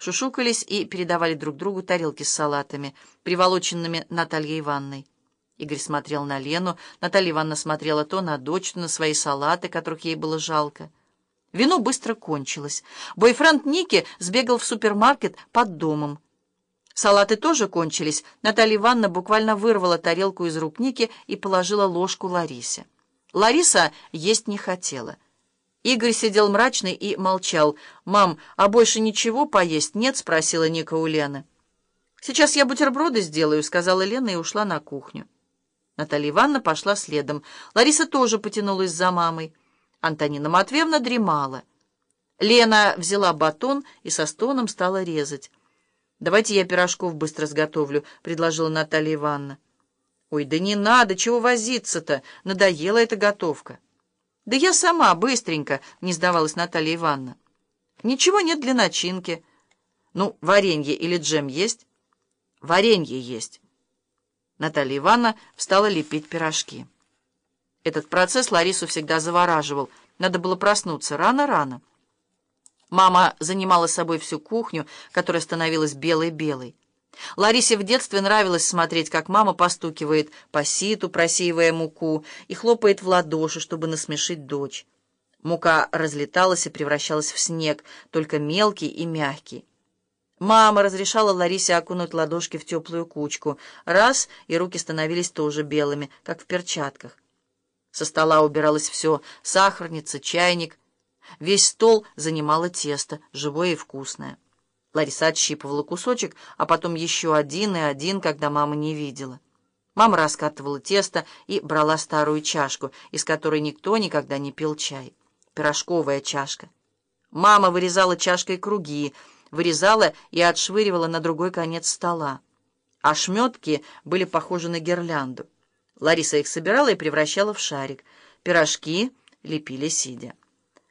шушукались и передавали друг другу тарелки с салатами, приволоченными Натальей Ивановной. Игорь смотрел на Лену, Наталья Ивановна смотрела то на дочь, то на свои салаты, которых ей было жалко. Вино быстро кончилось. Бойфренд Ники сбегал в супермаркет под домом. Салаты тоже кончились. Наталья Ивановна буквально вырвала тарелку из рук Ники и положила ложку Ларисе. Лариса есть не хотела. Игорь сидел мрачный и молчал. «Мам, а больше ничего поесть нет?» — спросила Ника у Лены. «Сейчас я бутерброды сделаю», — сказала Лена и ушла на кухню. Наталья Ивановна пошла следом. Лариса тоже потянулась за мамой. Антонина Матвеевна дремала. Лена взяла батон и со стоном стала резать. «Давайте я пирожков быстро сготовлю», — предложила Наталья Ивановна. «Ой, да не надо, чего возиться-то? Надоела эта готовка». «Да я сама, быстренько», — не сдавалась Наталья Ивановна. «Ничего нет для начинки». «Ну, варенье или джем есть?» «Варенье есть». Наталья Ивановна встала лепить пирожки. Этот процесс Ларису всегда завораживал. Надо было проснуться рано-рано. Мама занимала собой всю кухню, которая становилась белой-белой. Ларисе в детстве нравилось смотреть, как мама постукивает по ситу, просеивая муку, и хлопает в ладоши, чтобы насмешить дочь. Мука разлеталась и превращалась в снег, только мелкий и мягкий. Мама разрешала Ларисе окунуть ладошки в теплую кучку. Раз, и руки становились тоже белыми, как в перчатках. Со стола убиралось все — сахарница, чайник. Весь стол занимало тесто, живое и вкусное. Лариса отщипывала кусочек, а потом еще один и один, когда мама не видела. Мама раскатывала тесто и брала старую чашку, из которой никто никогда не пил чай. Пирожковая чашка. Мама вырезала чашкой круги, вырезала и отшвыривала на другой конец стола. А шметки были похожи на гирлянду. Лариса их собирала и превращала в шарик. Пирожки лепили сидя.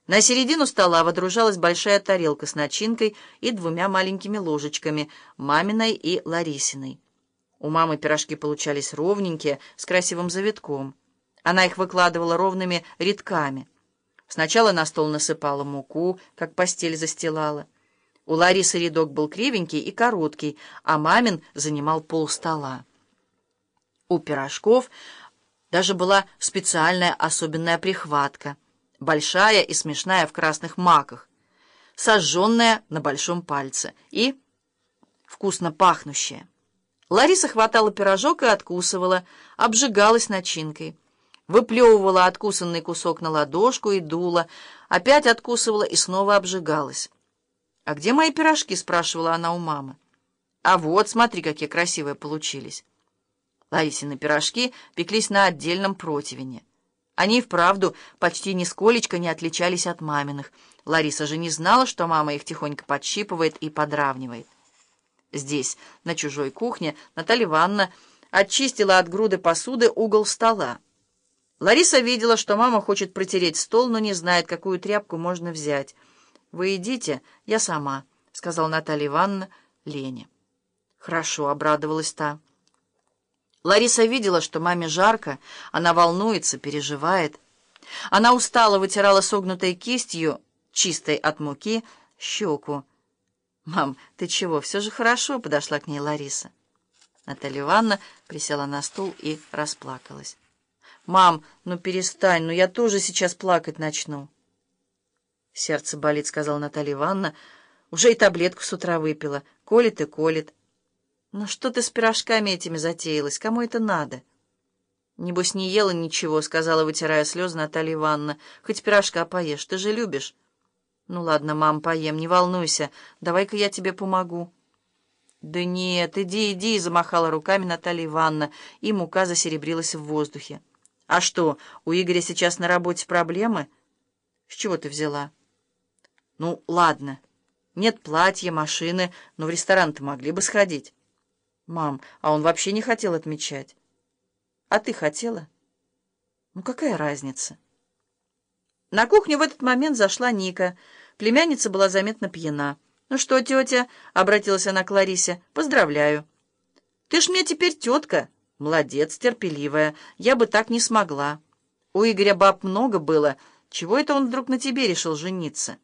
На середину стола водружалась большая тарелка с начинкой и двумя маленькими ложечками, маминой и Ларисиной. У мамы пирожки получались ровненькие, с красивым завитком. Она их выкладывала ровными рядками. Сначала на стол насыпала муку, как постель застилала. У Ларисы рядок был кривенький и короткий, а мамин занимал пол стола. У пирожков даже была специальная особенная прихватка — большая и смешная в красных маках, сожженная на большом пальце и вкусно пахнущая. Лариса хватала пирожок и откусывала, обжигалась начинкой, выплевывала откусанный кусок на ладошку и дула, опять откусывала и снова обжигалась. «А где мои пирожки?» — спрашивала она у мамы. «А вот, смотри, какие красивые получились». Ларисины пирожки пеклись на отдельном противне. Они вправду почти нисколечко не отличались от маминых. Лариса же не знала, что мама их тихонько подщипывает и подравнивает. Здесь, на чужой кухне, Наталья Ивановна очистила от груды посуды угол стола. Лариса видела, что мама хочет протереть стол, но не знает, какую тряпку можно взять. «Вы идите, я сама», — сказала Наталья Ивановна Лене. «Хорошо», — обрадовалась та. Лариса видела, что маме жарко, она волнуется, переживает. Она устало вытирала согнутой кистью, чистой от муки, щеку. «Мам, ты чего? Все же хорошо», — подошла к ней Лариса. Наталья Ивановна присела на стул и расплакалась. «Мам, ну перестань, ну я тоже сейчас плакать начну». «Сердце болит», — сказала Наталья Ивановна. «Уже и таблетку с утра выпила. Колет и колет». «Ну что ты с пирожками этими затеялась? Кому это надо?» «Небось, не ела ничего», — сказала, вытирая слезы Наталья Ивановна. «Хоть пирожка поешь, ты же любишь». «Ну ладно, мам, поем, не волнуйся. Давай-ка я тебе помогу». «Да нет, иди, иди», — замахала руками Наталья Ивановна, и мука засеребрилась в воздухе. «А что, у Игоря сейчас на работе проблемы?» «С чего ты взяла?» «Ну, ладно. Нет платья, машины, но в ресторан-то могли бы сходить». «Мам, а он вообще не хотел отмечать». «А ты хотела?» «Ну, какая разница?» На кухню в этот момент зашла Ника. Племянница была заметно пьяна. «Ну что, тетя?» — обратилась она к Ларисе. «Поздравляю». «Ты ж мне теперь тетка». «Молодец, терпеливая. Я бы так не смогла. У Игоря баб много было. Чего это он вдруг на тебе решил жениться?»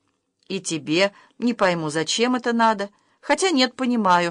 «И тебе. Не пойму, зачем это надо?» Хотя нет, понимаю.